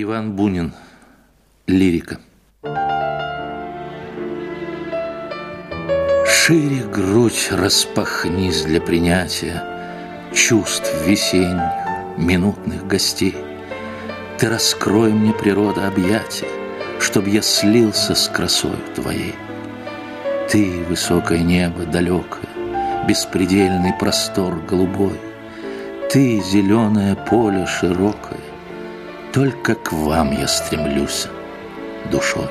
Иван Бунин. Лирика. Шире грудь распахнись для принятия Чувств весенних, минутных гостей. Ты раскрой мне природа объятия, Чтоб я слился с красою твоей. Ты, высокое небо далекое, Беспредельный простор голубой, Ты, зеленое поле широкое, Только к вам я стремлюсь душой.